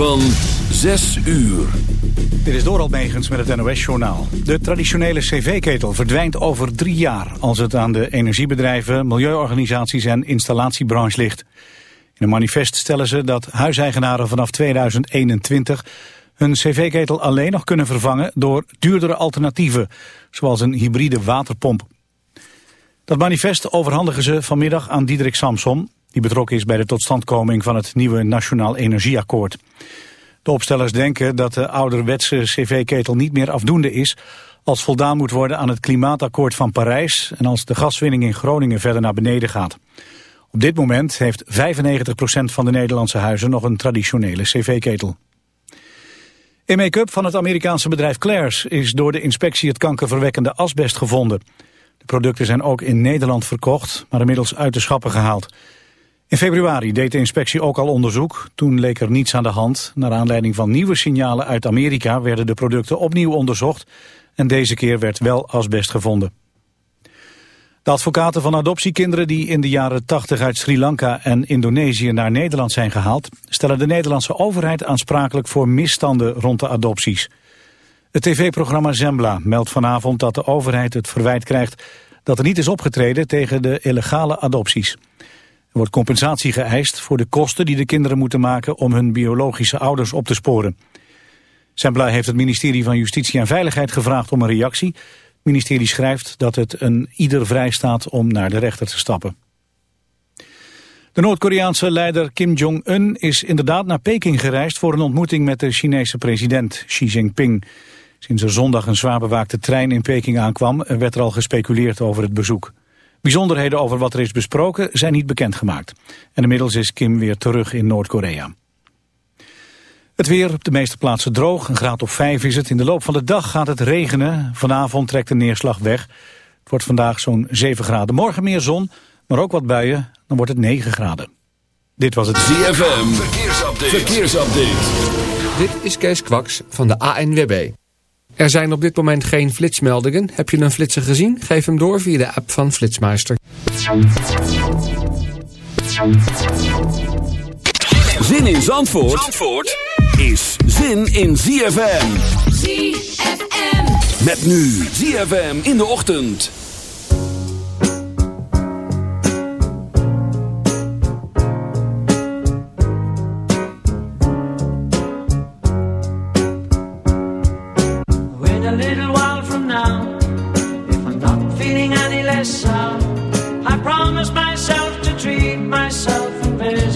Van 6 uur. Dit is Doral Megens met het NOS-journaal. De traditionele cv-ketel verdwijnt over drie jaar... als het aan de energiebedrijven, milieuorganisaties en installatiebranche ligt. In een manifest stellen ze dat huiseigenaren vanaf 2021... hun cv-ketel alleen nog kunnen vervangen door duurdere alternatieven... zoals een hybride waterpomp. Dat manifest overhandigen ze vanmiddag aan Diederik Samson die betrokken is bij de totstandkoming van het nieuwe Nationaal Energieakkoord. De opstellers denken dat de ouderwetse cv-ketel niet meer afdoende is als voldaan moet worden aan het klimaatakkoord van Parijs en als de gaswinning in Groningen verder naar beneden gaat. Op dit moment heeft 95% van de Nederlandse huizen nog een traditionele cv-ketel. In make-up van het Amerikaanse bedrijf Claire's is door de inspectie het kankerverwekkende asbest gevonden. De producten zijn ook in Nederland verkocht, maar inmiddels uit de schappen gehaald. In februari deed de inspectie ook al onderzoek. Toen leek er niets aan de hand. Naar aanleiding van nieuwe signalen uit Amerika werden de producten opnieuw onderzocht. En deze keer werd wel asbest gevonden. De advocaten van adoptiekinderen die in de jaren 80 uit Sri Lanka en Indonesië naar Nederland zijn gehaald... stellen de Nederlandse overheid aansprakelijk voor misstanden rond de adopties. Het tv-programma Zembla meldt vanavond dat de overheid het verwijt krijgt... dat er niet is opgetreden tegen de illegale adopties. Wordt compensatie geëist voor de kosten die de kinderen moeten maken om hun biologische ouders op te sporen. Sembla heeft het ministerie van Justitie en Veiligheid gevraagd om een reactie. Het ministerie schrijft dat het een ieder vrij staat om naar de rechter te stappen. De Noord-Koreaanse leider Kim Jong-un is inderdaad naar Peking gereisd voor een ontmoeting met de Chinese president Xi Jinping. Sinds er zondag een zwaar bewaakte trein in Peking aankwam werd er al gespeculeerd over het bezoek. Bijzonderheden over wat er is besproken zijn niet bekendgemaakt. En inmiddels is Kim weer terug in Noord-Korea. Het weer op de meeste plaatsen droog, een graad of 5 is het. In de loop van de dag gaat het regenen. Vanavond trekt de neerslag weg. Het wordt vandaag zo'n 7 graden. Morgen meer zon, maar ook wat buien. Dan wordt het 9 graden. Dit was het ZFM. Verkeersupdate. Verkeersupdate. Dit is Kees Kwaks van de ANWB. Er zijn op dit moment geen flitsmeldingen. Heb je een flitser gezien? Geef hem door via de app van Flitsmeister. Zin in Zandvoort, Zandvoort is zin in ZFM. ZFM. Met nu ZFM in de ochtend.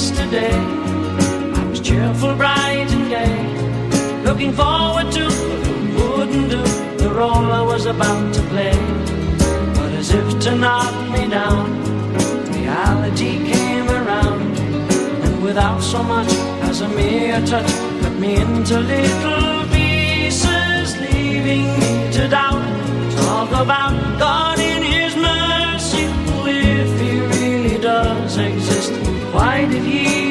yesterday. I was cheerful, bright and gay, looking forward to what wouldn't do the role I was about to play. But as if to knock me down, reality came around, and without so much as a mere touch, cut me into little pieces, leaving me to doubt. Talk about God in His mercy, if He really does exist. Why did he?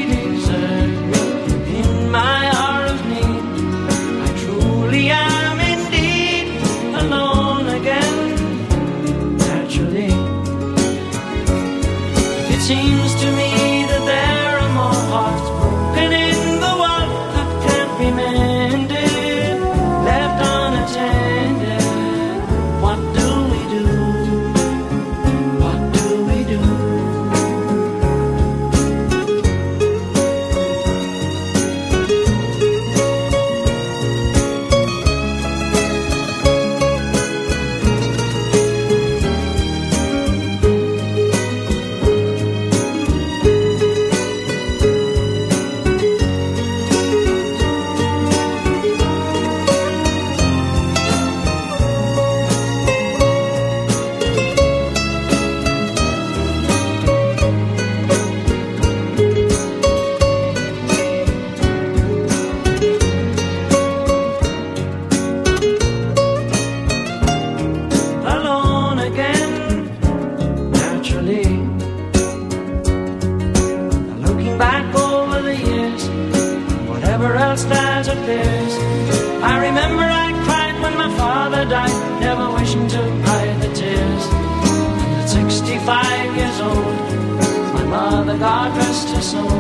the guard dressed her soul.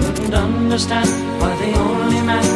Couldn't understand why the only man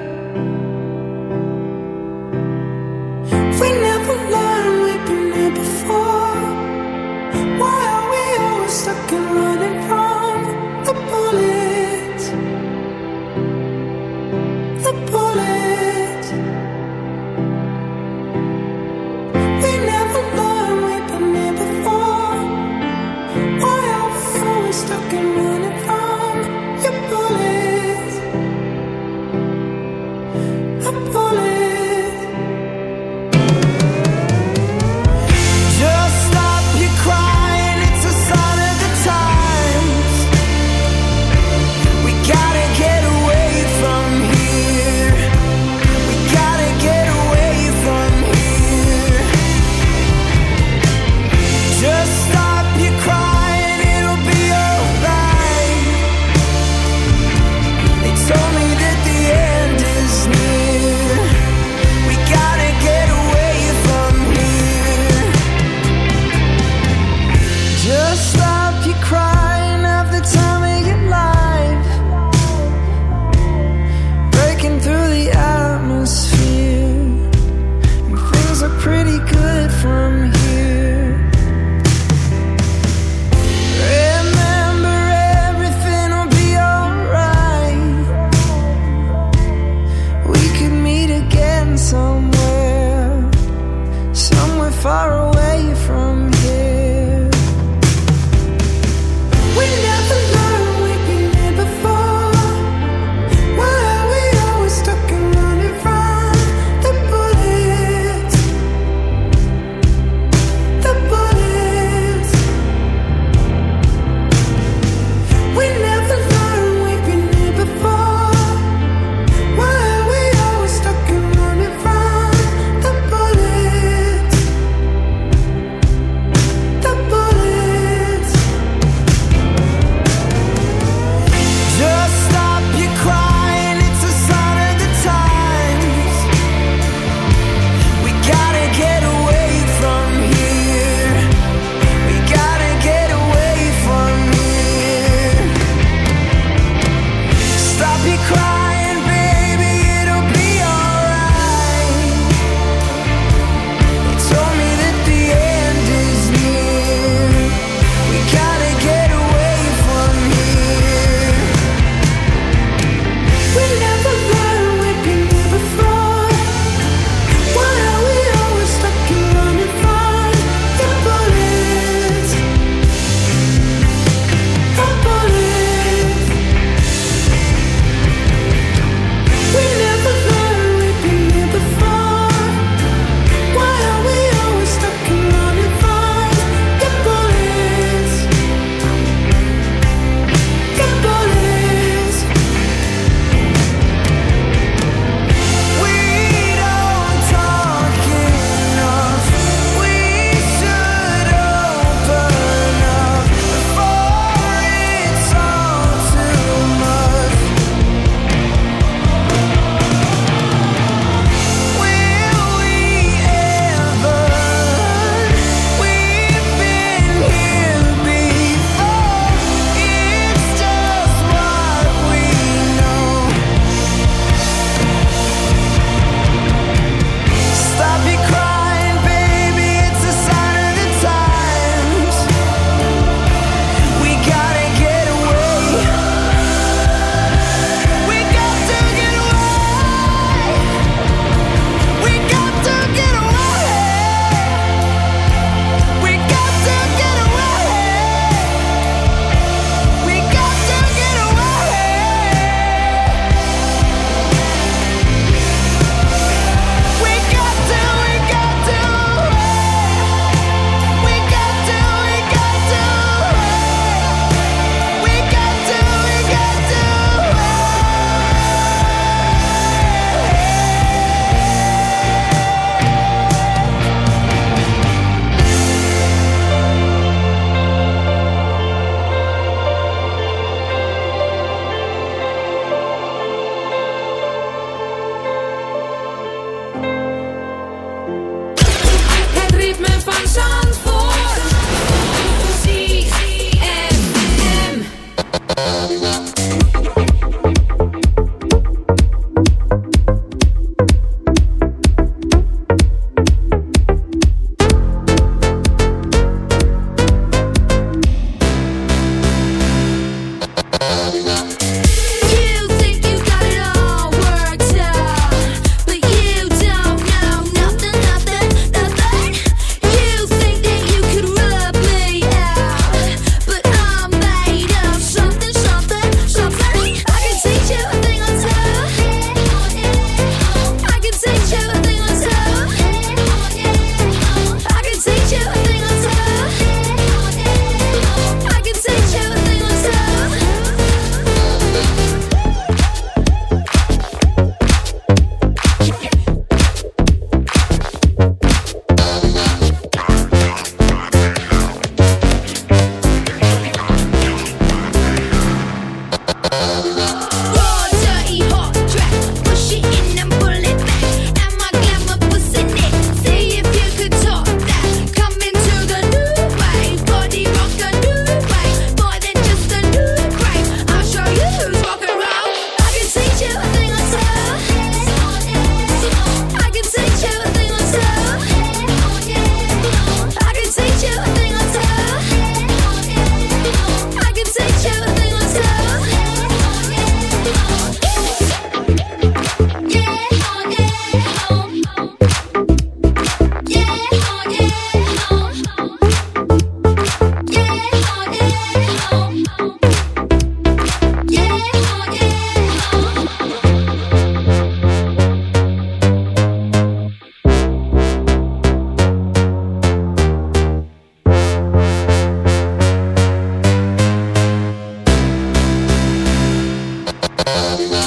Thank.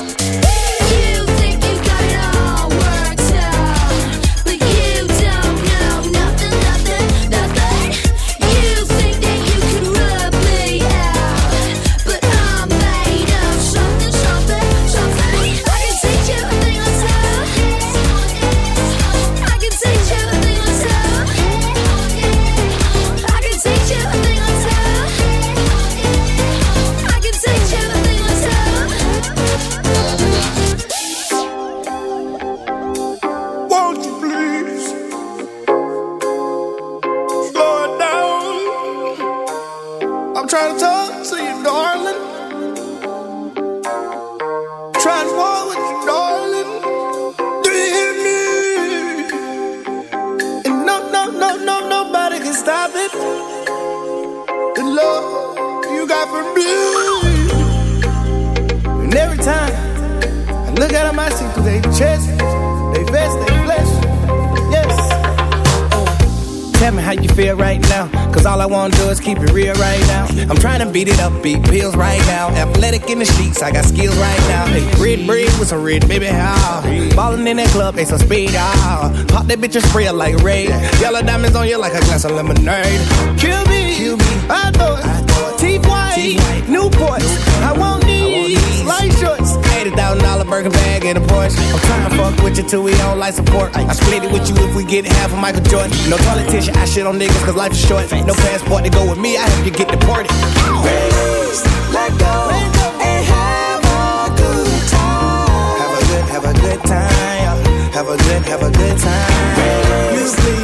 baby, how? Ballin' in that club, they some speed, ah. Pop that bitch and spray like Ray. Yellow diamonds on you like a glass of lemonade. Kill me, Kill me. I thought, T-White, Newport. I won't light shorts. $80,000 burger bag and a Porsche. I'm trying to fuck with you till we don't like support. I split it with you if we get half of Michael Jordan. No politician, I shit on niggas cause life is short. No passport to go with me, I have you get deported. Raise, let go have a good time. Music.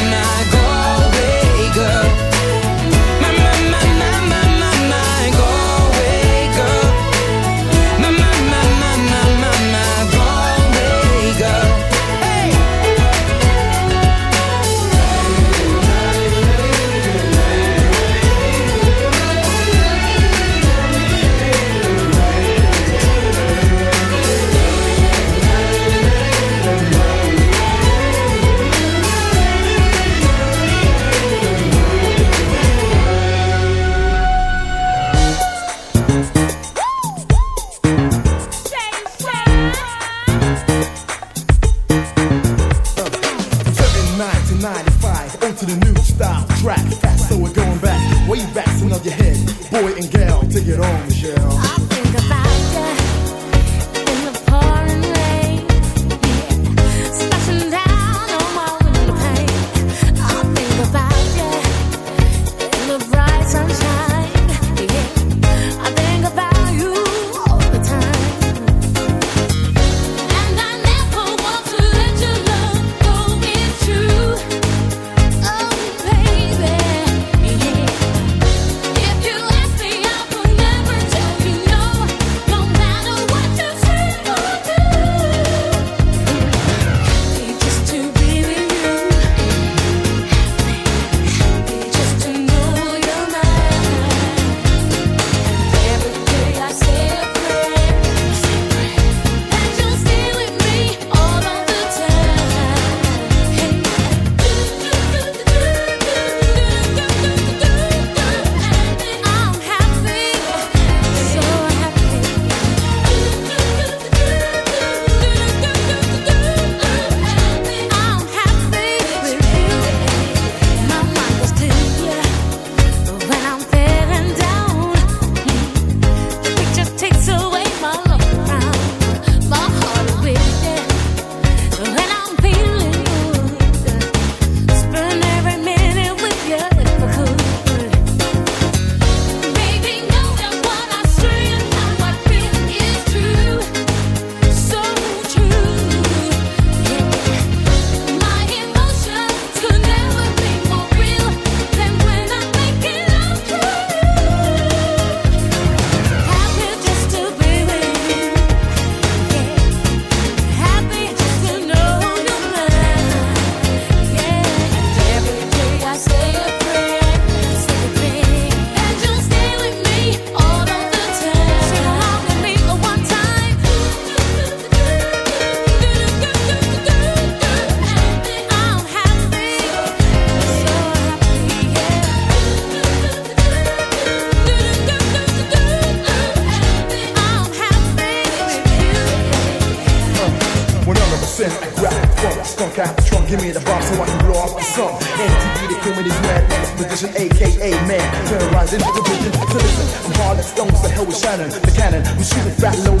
rattle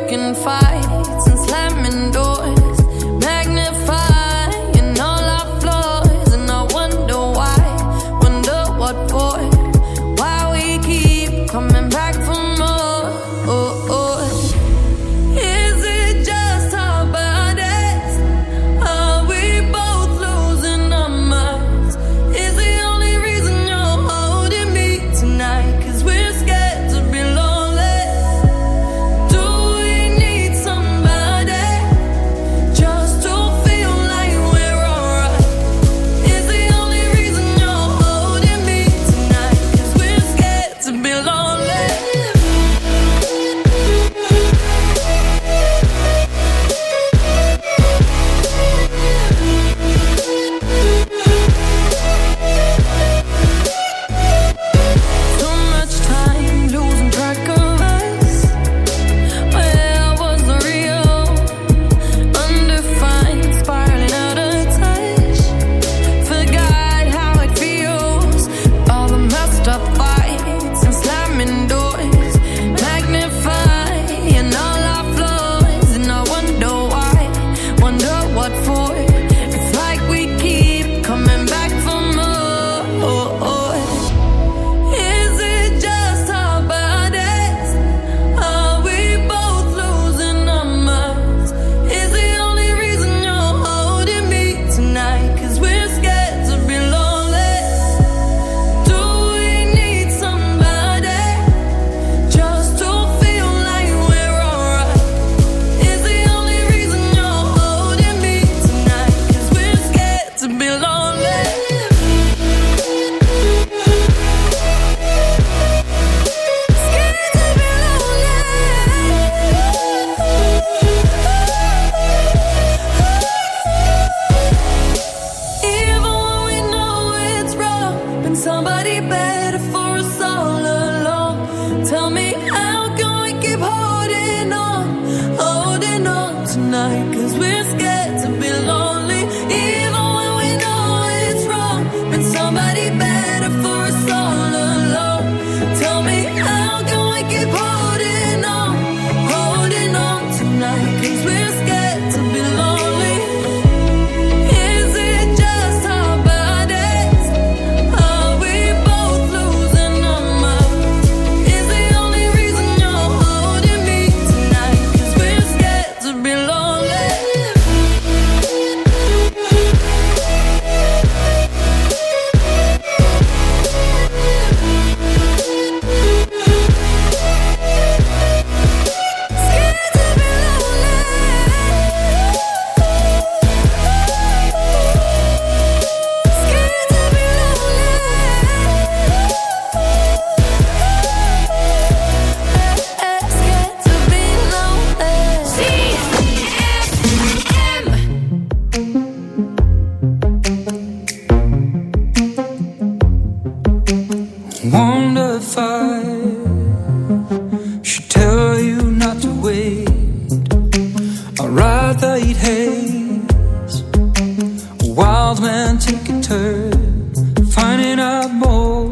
lining up more.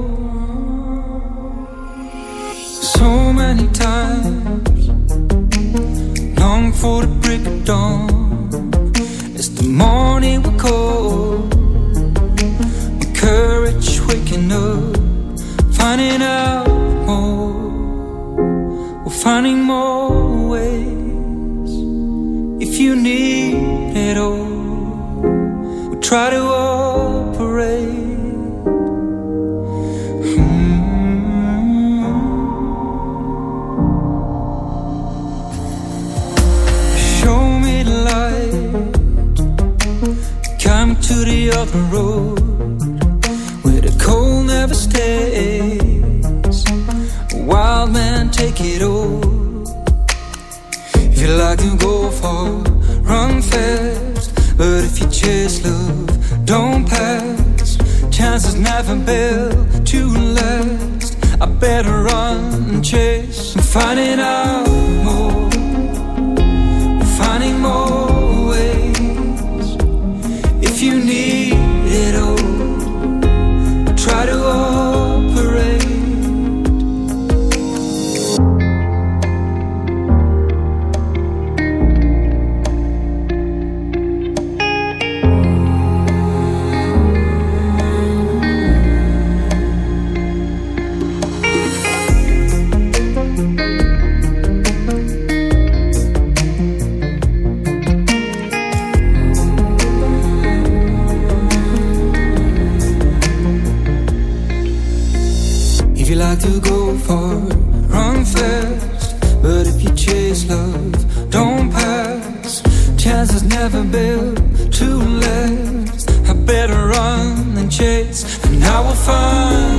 So many times, long for the break of dawn. As the morning will cold, the courage waking up, finding out more. We're finding more ways. If you need it all, we try to. never built to last. I better run and chase, and I will find.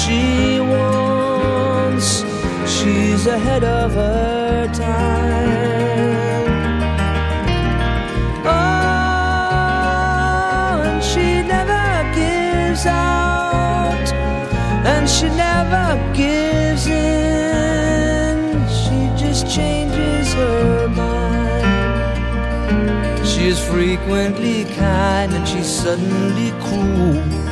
She wants. She's ahead of her time. Oh, and she never gives out, and she never gives in. She just changes her mind. She is frequently kind and she's suddenly cruel.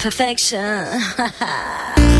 Perfection.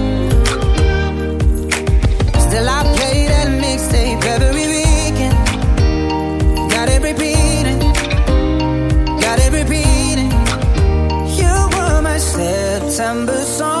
December song.